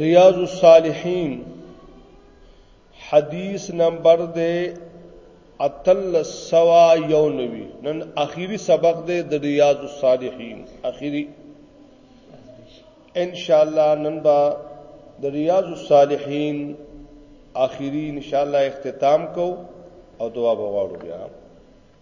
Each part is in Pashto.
ریاض الصالحین حدیث نمبر دے اتل سوا یو نوی نن اخیری سبق دے د ریاض الصالحین اخیری ان شاء الله نن با د ریاض الصالحین اخیری ان شاء الله اختتام کو او دعا بغواړو بیا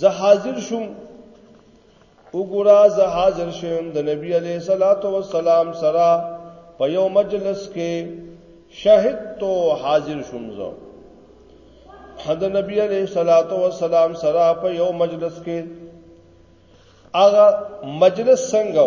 زه حاضر شوم وګورا زه حاضر شوم د نبی علی صلوات و سلام سره په یو مجلس کې شاهد تو حاضر شوم زه حد نبی علی صلوات و سلام سره په یو مجلس کې هغه مجلس څنګه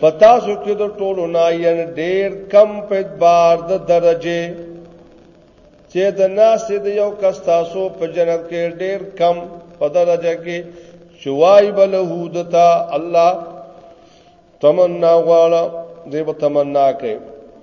پتا سو کې د ټولو نه یې ډېر کم په اعتبار د درجه چې د ناس د یو کس تاسو په جنت کې ډېر کم په درجه کې شوای بلهودتا الله تمنا غواړه دې تمنا کوي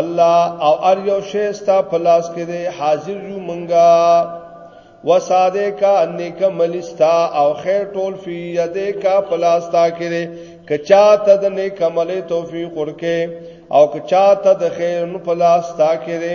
الله او ار یو شی ستا په لاس کې دی حاضر یو مونږه وساده کا انیک ملستا او خیر ټول فی یده کا پلاستا کې دی کچا ته د نیک عمل توفیق ورکه او کچا ته د خیر په لاستا کې دی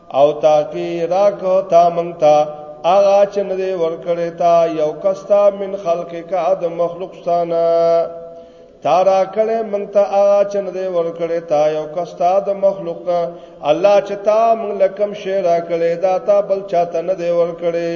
او تاکي راکو تا مونږ ته اغا چن دې ورکړې تا یو کستا من خلق کا ادم مخلوق ستانه تارا کړه مونږ ته اغا چن دې ورکړې تا یو کستا د مخلوق نه الله چې تا مونږ لکم شعر کړې دا تا بل چاته نه دې ورکړې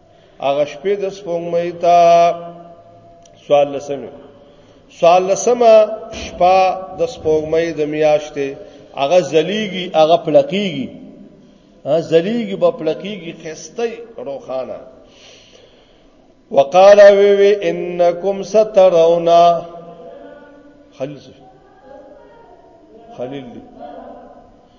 هغه شپې د سپوږمۍ ته سوال لسمه سوال لسمه شپه د سپوږمۍ د میاشتې هغه زلیږي هغه پلقیږي زلیږي په پلقیږي خسته روخانه وقال وی وی انکم سترونا خلیل خلیل دی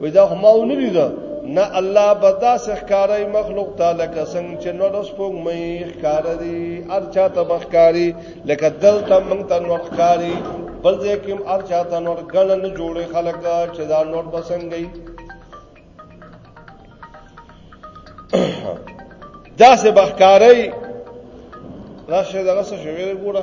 وې دا هم او نه لیدو نه الله بدا سخکارای مخلوق تعالی کا څنګه چې نو رس پوګ مې ښکار دي ار چا تبخکاری لکه دل ته مونږ ته نور ښکاری بل ځای کې ار چا ته نور ګل نه جوړي خلک چې دا نور بسنګي دا سه بخکاری راشه دغه څه شوی ګوره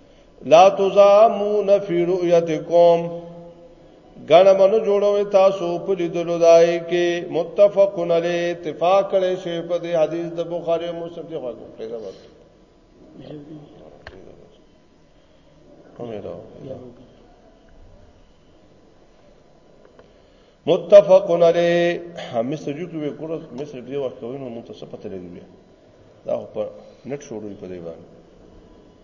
لا تزامون فی رؤیتکم غنه منو جوړوي تاسو په لیدلو دای کې متفقون علی اتفاق کړي شی په دې حدیث د بخاری او مسلم دی خو پیدا ورته امیدو متفقون علی هم سجو کې وکړو مصر دې وخت کوي نو متصفه تلګي دا په نت شروع په دی باندې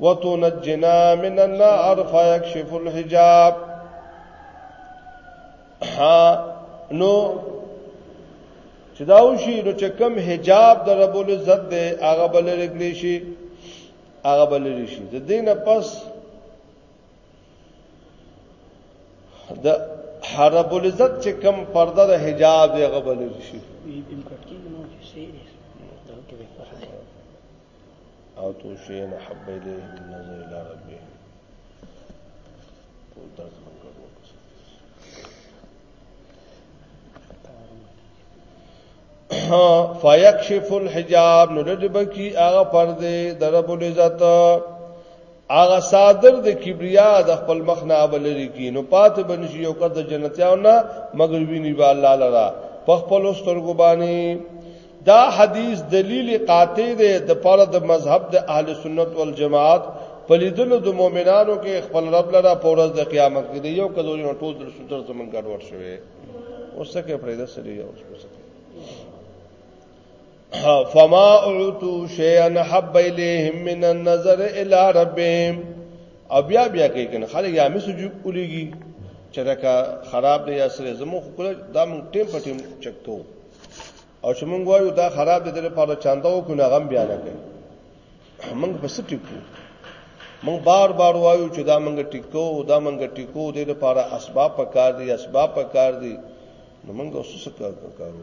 وتنجنا من النار فيكشف الحجاب ها نو چې دا وشي نو چې کم حجاب د رب العزت دی هغه بل لګلی شي هغه بل لري شي د دینه پس د حرب العزت چې کم پرده د حجاب دی هغه بل لري شي آتو شيء نحب إليه من نظر إلى ربه ټول درس من کړو فیکشف الحجاب نو لدی بکی هغه پرده در رب العزت هغه صادر د کبریا د خپل مخ نه بلری کی نو پات بنشي یو کړه د جنتیاو نه مگر ویني با الله لرا په خپل سترګو باندې دا حدیث دلیل قاطع دی د پاره د مذهب د اهل سنت والجماعت په لیدلو د مؤمنانو کې خپل رب لره په ورځ د قیامت کې یو کدوري نه ټول در ستر زمون ګډوډ شوی اوس څه کې پرېدا سړي اوس څه فما اعتو شيئا حب اليهم من النظر الى ربهم او بیا بیا کې کنه خلک یا مسو جو کولېږي چې دا خراب دی یا سره زمو خو دا مونږ ټیم په ټیم چک کوو او چې مونږ وایو دا خراب دي د لپاره چاندا او کنه غم بیان کوي مونږ بس ټیکو مونږ بار بار وایو چې دا مونږ ټیکو دا مونږ ټیکو د لپاره اسباب پکار دي اسباب پکار دي نو مونږ اوس څه کارو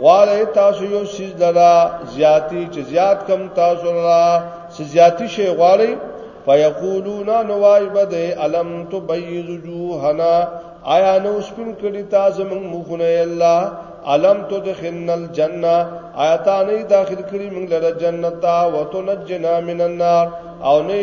غواړی تاسو یو سیز لرا زیاتی چې زیات کم تاسو لرا چې زیاتی شی غواړی فیقولون نوای بده علم تبیز جوهنا آیا نو سپین کړي تاسو موږ مخونه الله علم تو دخلن الجنه آیاتا نه داخل کړي موږ لره جنت او تو نجنا من النار او نه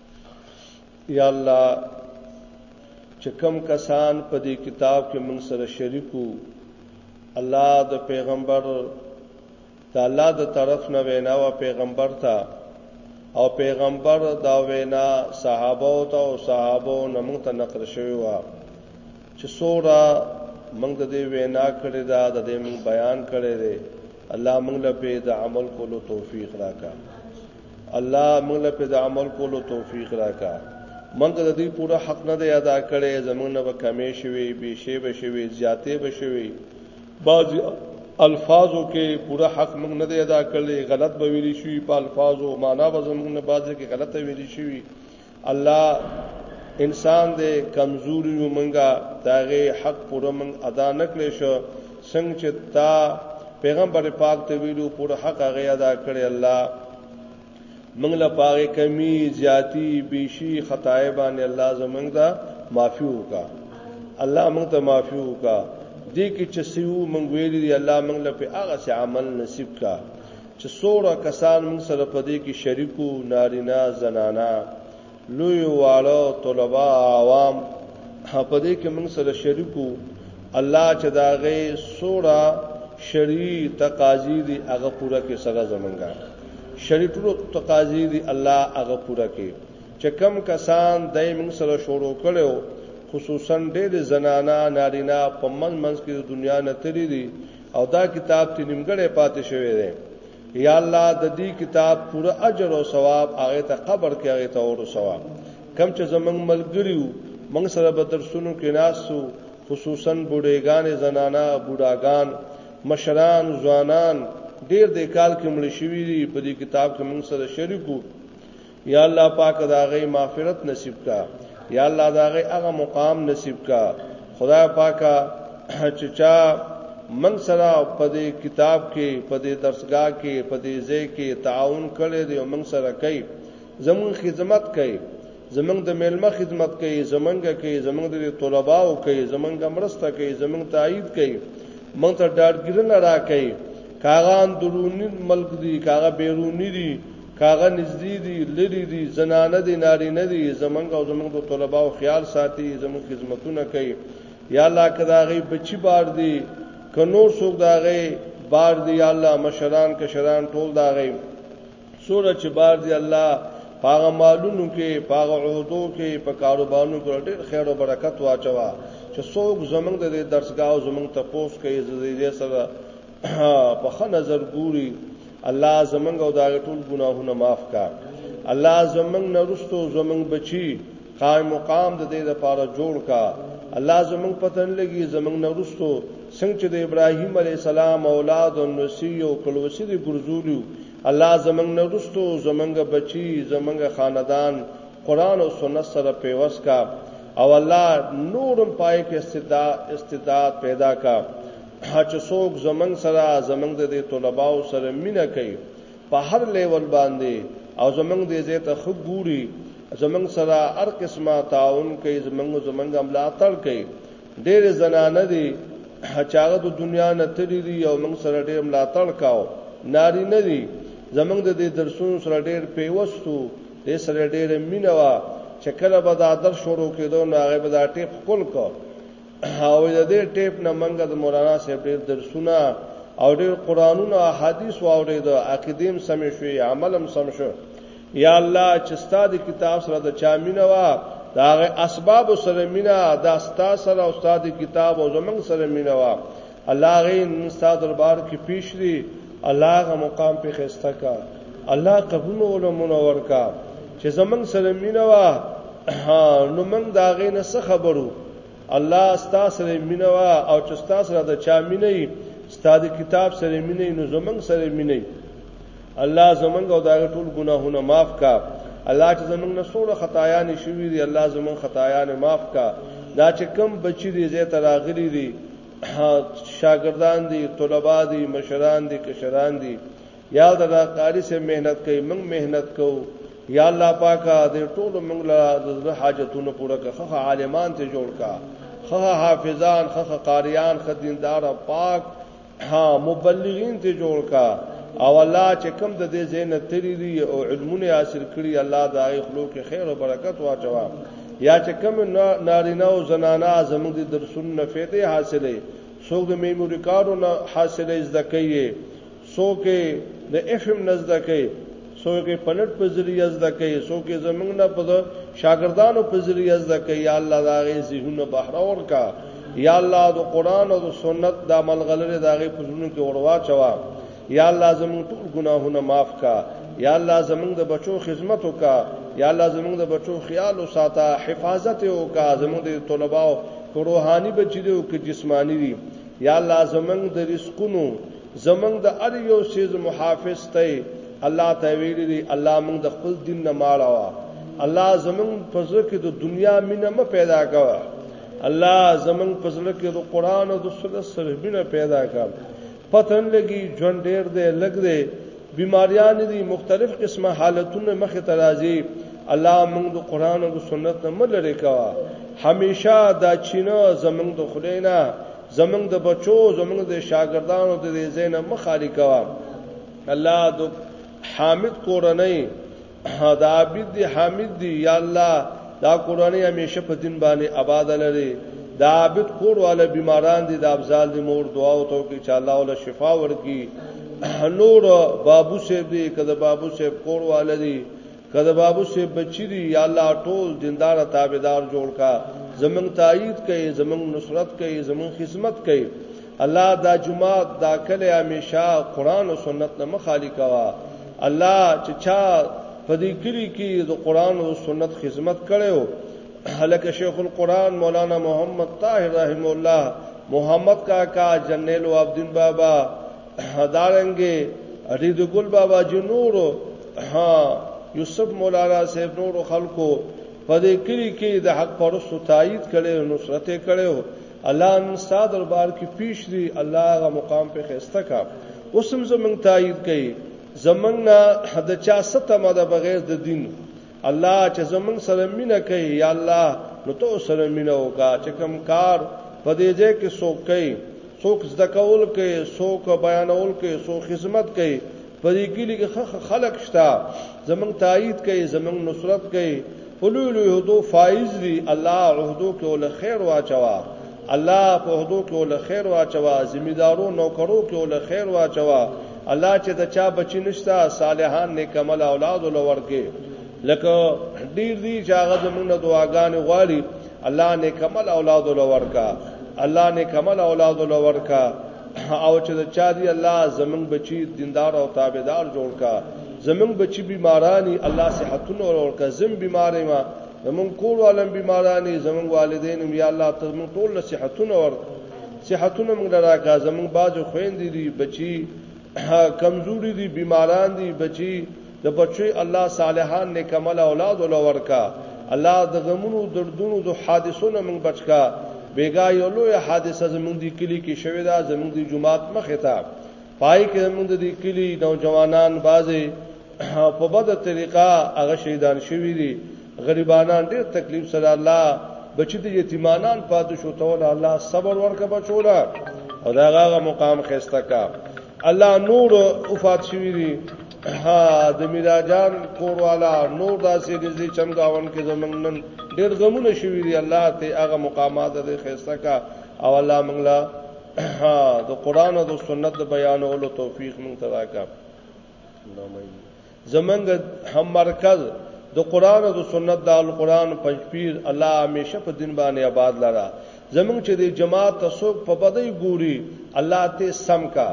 یا الله چې کم کسان په دې کتاب کې موږ سره شریکو الله د پیغمبر د الله د طرف نه وینا او پیغمبر ته او پیغمبر دا وینا صحابه او ته او صحابه نو موږ ته نقل شوی و چې سورا موږ د دې وینا کړې دا د دې موږ بیان کړې ده الله موږ له په د عمل کولو توفیق راکړي الله موږ له په عمل کولو توفیق راکا موږ د دې پوره حق نه دی ادا کړی زمونږ نه به کمې شوي به شی به شوي زیاتې به شوي بعض الفاظو کې پوره حق موږ نه دی ادا کړی غلط به ویلي شي په الفاظو معنا به زمونږ نه بعضې کې غلطه ویلي شي الله انسان دې کمزوري یو منګه داغه حق پوره من ادا نکړې شو څنګه چې تا پیغمبر پاک ته ویلو پوره حق هغه ادا کړې الله منګ له پاره کمی زیاتی بیشی خطای باندې الله زمنګ دا معافي وکا الله موږ ته معافي وکا دې کې چې سیو منګ ویلي الله منګ له په هغه عمل نصیب کا چې څومره کسان موږ سره په دې کې شریک وو، نارینه، زنانه، لوی او واړه، طلبه، عوام، په دې کې موږ سره شریک وو، الله چې د هغې څومره شرعي تقاضي دي هغه پوره کړي، سره زمونږ شرعي ټولو تقاضي دي الله هغه پوره کړي، چې کوم کسان د موږ سره شروع کړی وو، خصوصا ډېرې زنانه، نارینه په منځ منځ کې د دنیا نه تللي دي، او دا کتاب تی نیمګړی پاتې شوی دی یا الله د دې کتاب پوره اجر او ثواب هغه ته قبر کې هغه ته ورو ثواب کم چې زمنګ ملګریو موږ سره به درسونو کې ناسو خصوصا بوډېګان زنانا بوډاګان مشران ځوانان ډېر د کال کې مړ شوی دی په دې کتاب کې موږ سره شریکو یا الله پاک دا غي مغفرت نصیب کا یا الله دا غي هغه مقام نصیب کا خدا پاکا چچا من سره په دې کتاب کې په دې درسګاه کې په دې ځای کې تعاون کړي دی من سره کوي زمون خدمت کوي زمنګ د میلمه خدمت کوي زمنګ کوي زمنګ د طلباو کوي زمنګ مرسته کوي زمنګ تایید کوي مونږ ته ډاډګیرنه راکړي کاغان درونی ملک دي کاغه بیرونی دي کاغه نږدې دي لری دي زنانه دي نارینه دي زمنګ او زمنګ د طلباو خیال ساتي زموږ خدمتونه کوي یا الله کداغي بچی بار دي ک نور څوک داغي بار دي یا الله مشران کشران ټول داغي سوره چې بار دي الله پاغه مالونو کې پاغه عہدو کې په کاروبارونو کې ډېر خیر او برکت واچوا چې څوک زمنګ د درسګاو زمنګ تپوس کوي زیږه سره په خه نظر ګوري الله زمنګ او دا ټول ګناهونه معاف کا الله زمنګ نرستو زمنګ بچي قائم مقام د دې لپاره جوړ کا الله زمنګ پتن لګي زمنګ نرستو څنګه چې د ابراهيم عليه السلام اولاد او نسی او کلوسی دي ګرځولیو الله زمنګ نرستو زمنګ بچي زمنګ خاندان قران او سنت سره پیوس کا او الله نورم پای کې استعداد استعداد پیدا کا چې څوک زمنګ سره زمنګ د طلباو سره مینا کوي په هر لیول باندې او زمنګ دې زه ته خو ګوري زمنګ سره هر قسمه تعاون کوي زمنګ زمنګ عملا تل کوي ډېر زنانه دي هچاغه د دنیا نه تللی دي او موږ سره ډېر عملا تل کاو ناری نه دي زمنګ د دې درسونو سره ډېر پیوستو دې سره ډېر مینوا چې کله به دا درس شروع کېدو نو هغه به دا ټیپ خپل کو او د دې ټیپ نه منګه د مولانا صاحب ډیر درسونه او ډیر قرانونه احادیث واورید عقیدیم سم شوی عملم سم شو یا الله چې ستاسو کتاب سره د چا مینه وا دا اسباب سره مینه دا ستاسو سره او ستاسو کتاب او زمنګ سره مینه وا الله غي ستاسو دربار کې پیش دی الله غ مقام په خسته کا الله قبول علماء منور کا چې زمنګ سره مینه وا نو موږ دا غي نه خبرو الله ستا سره مینه وا او چې ستا سره د چا مینه ای ستا د کتاب سره مینه نو زمنګ سره مینه الله زمنګ او دا ټول ګناهونه معاف کا الله چې زمنګ نه سوره خطایا نشوي دی الله زمنګ خطایا نه معاف کا دا چې کم بچی دی زه تراغلی دی شاګردان دي طلبه دي مشران دي کشران دي یا الله دا قاری سے مهنت کوي موږ مهنت کوو یا الله پاکه دې ټول موږ له زړه حاجتونو پوره کړه عالمان ته جوړ کا خه حافظان خه قاریان خه دیندار پاک ها مبلغین ته جوړ کا او الله چې کوم د دې زین تری دی او علمونه حاصل کړي الله دا یې خلو کې خیر او برکت واچوا یا چې کوم نارینه او زنانه زموږ د درسونو نه فائدې حاصلې څوک د میموري کارو نه حاصلې زده کوي څوک یې د اف ام نه زده کوي څوک یې په نټ په ذریعه زده کوي څوک یې زمونږ نه په شاګردانو په ذریعه زده کوي یا الله دا غي ذهنونه بهر ورکا یا الله د قران او د سنت د عمل غلره دا غي پزونو کې اوروا چوا یا الله زمون ټول ګناهونه معاف کا یا الله زمون د بچو خدمت وکا یا الله زمون د بچو خیال او ساته حفاظت وکا زمون د طلباو کو روحاني بچی دی او که جسمانی دی یا الله زمون د رزقونو زمنګ د ار یو سیز محافظ ته الله ته ویل دي الله موږ د خپل دین نه ماړوا الله زمنګ پزړه کې د دنیا مینه م پیدا کوا الله زمنګ پزړه کې د قران او د سنت سره مینه پیدا کړ پتن لګي ژوند ډیر دی لګ دی بیماریان دي مختلف قسمه حالتونه مخه ترازی الله موږ د قران او د سنت نه ملری کوا همیشه دا چینه زمنګ د خلینا زمونږ د بچو زمونږ د شاګردانو د دې ځای نه مه خالي کوه الله د حامد کورنۍ د عابد دی حامد دی یا الله دا کورنۍ همیشه په دین باندې آباد لري د عابد کور والا بیماران دي د افضل دي مور دعا او تو کې چې الله ولا شفا ورکي نور بابو صاحب دي کده بابو صاحب کور والا دي که د بابو صاحب بچی دی یا الله ټول دیندار تابعدار جوړ کا زمنګ تایید کئ زمنګ نصرت کئ زمنګ خدمت کئ الله دا جمعه دا کله همیشه قران او سنت نه مخالی کوا الله چې چا په دې کلی کې د قران او سنت خدمت کړو هلکه شیخ القران مولانا محمد طاهر رحم الله محمد کاکا جنیل او عبدین بابا دارنګې رید ګل بابا جنور ها یوسف مولانا صاحب نور خلکو په دې کلی کې د حق پرستو تایید کړي او نصرت کړي او الله ان ستاد دربار کې پیش دی الله غا مقام په خسته کا اوسم زمنګ تایید کړي زمنګ نه د چا ستمه د بغیر د دین الله چې زمون سره مینه کوي یا الله نو تو سره مینه وکا چې کم کار په دې ځای کې څوک کوي څوک زده کول کوي څوک بیانول کوي څوک خدمت کوي په دې کې لږ خلک شته زمون تایید کوي زمون نصرت کوي فلول یهودو فایز دی الله عهدو کې ول خیر واچوا الله په هدو کې ول خیر واچوا ذمہدارو نوکرو کې ول خیر واچوا الله چې د چا بچی نشتا صالحان نیکمل اولاد ولورکه لکه ډیر دی چې هغه زمونږ دعاګانې غواړي الله نیکمل اولاد ولورکا الله نیکمل اولاد ولورکا او چې د چا دی الله زمونږ بچی دیندار او تابعدار جوړ کا زمونږ بچی بیمارانی الله صحتونه ورکا زم بیمارې ما زمون کور عالم بیمارانی زمون والدین یا الله ته مون ټول صحتونه ور صحتونه مونږ راکا زمون باج خويند دي بچي کمزوري دي بیماران دي بچي د بچي الله صالحان نیکمل اولاد ول ورکا الله د غمونو دردونو د حادثونو مونږ بچکا بیګا یو لوی حادثه زمونږ دی کلی کې شوې ده زمونږ دی جماعت مخه تا پای کې زمونږ دی کلی نوجوانان بازي په بده طریقه هغه شهیدان شوی دي غریبانان ډیر تکلیف سره الله بچی د یتیمانان پاتې شو ته ول الله صبر ورکه بچولا او دا هغه مقام خسته کا الله نور وفات شوی دي ها د میراجان کور والا نور داسې دې چمګاون کې زمنګ نن ډیر غمونه شوی دي الله ته هغه مقامات دې خسته کا او الله موږ لا د قران او د سنت د بیانولو توفیق موږ ته راکړي زمنګ هم مرکز د قران او د سنت د القران پنځپیر الله همیشه په دین باندې آباد لرا زمنګ چې د جماعت تسوک په بدی ګوري الله ته سم کا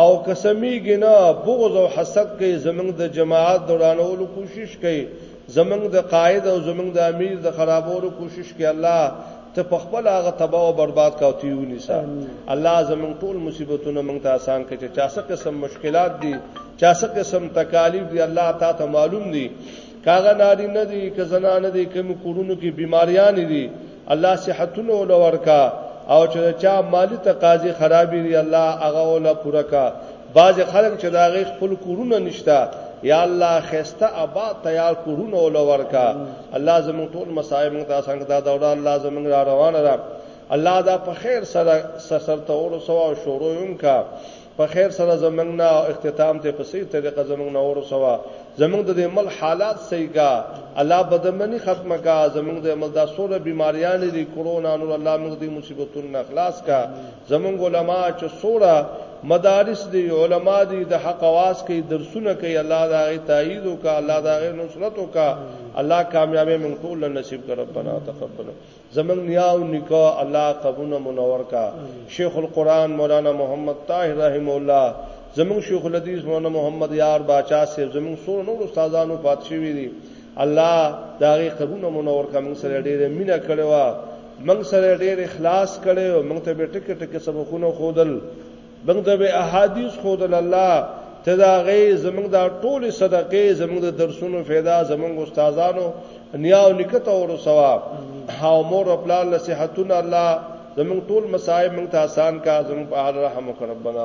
او قسمی ګنا بغض او حسد کوي زمنګ د جماعت دورانولو کوشش کوي زمنګ د قائد او زمنګ د امیر د خرابولو کوشش کوي الله ته په خپل هغه تباہ او برباد کا تی ونیسا الله زمون ټول مصیبتونه مونږ ته آسان کړي چې چا څه قسم مشکلات دي چا څه قسم تکالیف دي الله تا ته معلوم دي کاغه ناری نه دي که زنا نه دي کوم کورونو کې بیماریان دي الله صحتونه ول ورکا او چې چا مالی تقاضي خرابې دي الله هغه ول پورا کا بعض خلک چې دا غي خپل کورونه نشتا یا الله خسته ابا تیار کورونه ول ورکا الله زموږ ټول مصائب موږ ته څنګه دا دوره الله زموږ را روانه ده الله دا په خیر سره سر ته اور سو او شروع هم کا په خیر سره زمنګ نه اختتام ته په سي طریقه زمنګ نه اور سوا زمنګ د عمل حالات صحیح کا الله بدمنی ختمه کا زمنګ د عمل دا سوره بیماریاں دي کرونا نور الله موږ دي مصیبتونو اخلاص کا زمونږ علما چې سوره مدارس دی علما دی د حق आवाज کوي درسونه کوي الله دا غي تایید وکا الله دا غي نصرت وکا الله کامیابی مونږ ټول نصیب کړه ربنا تقبل زمنګ نیاو نکا الله قبول منور کا شیخ القران مولانا محمد طاهر رحم الله زمنګ شیخ الحدیث مولانا محمد یار باچا سے زمنګ سور نور استادانو پاتشي وی دي الله دا غي قبول منور کا مونږ سره ډیره مینه کړو موږ سره ډېر اخلاص کړي او موږ ته به ټکه ټکه سبقونه خودل موږ ته به احادیث خودل الله ته دا غي زموږ دا ټول صدقې زموږ د درسونو फायदा زموږ استادانو نیا او نکته او ثواب ها مور او پلان له صحتونه الله زموږ ټول مصائب موږ ته آسان کا زموږ په حال رحم وکړه ربنا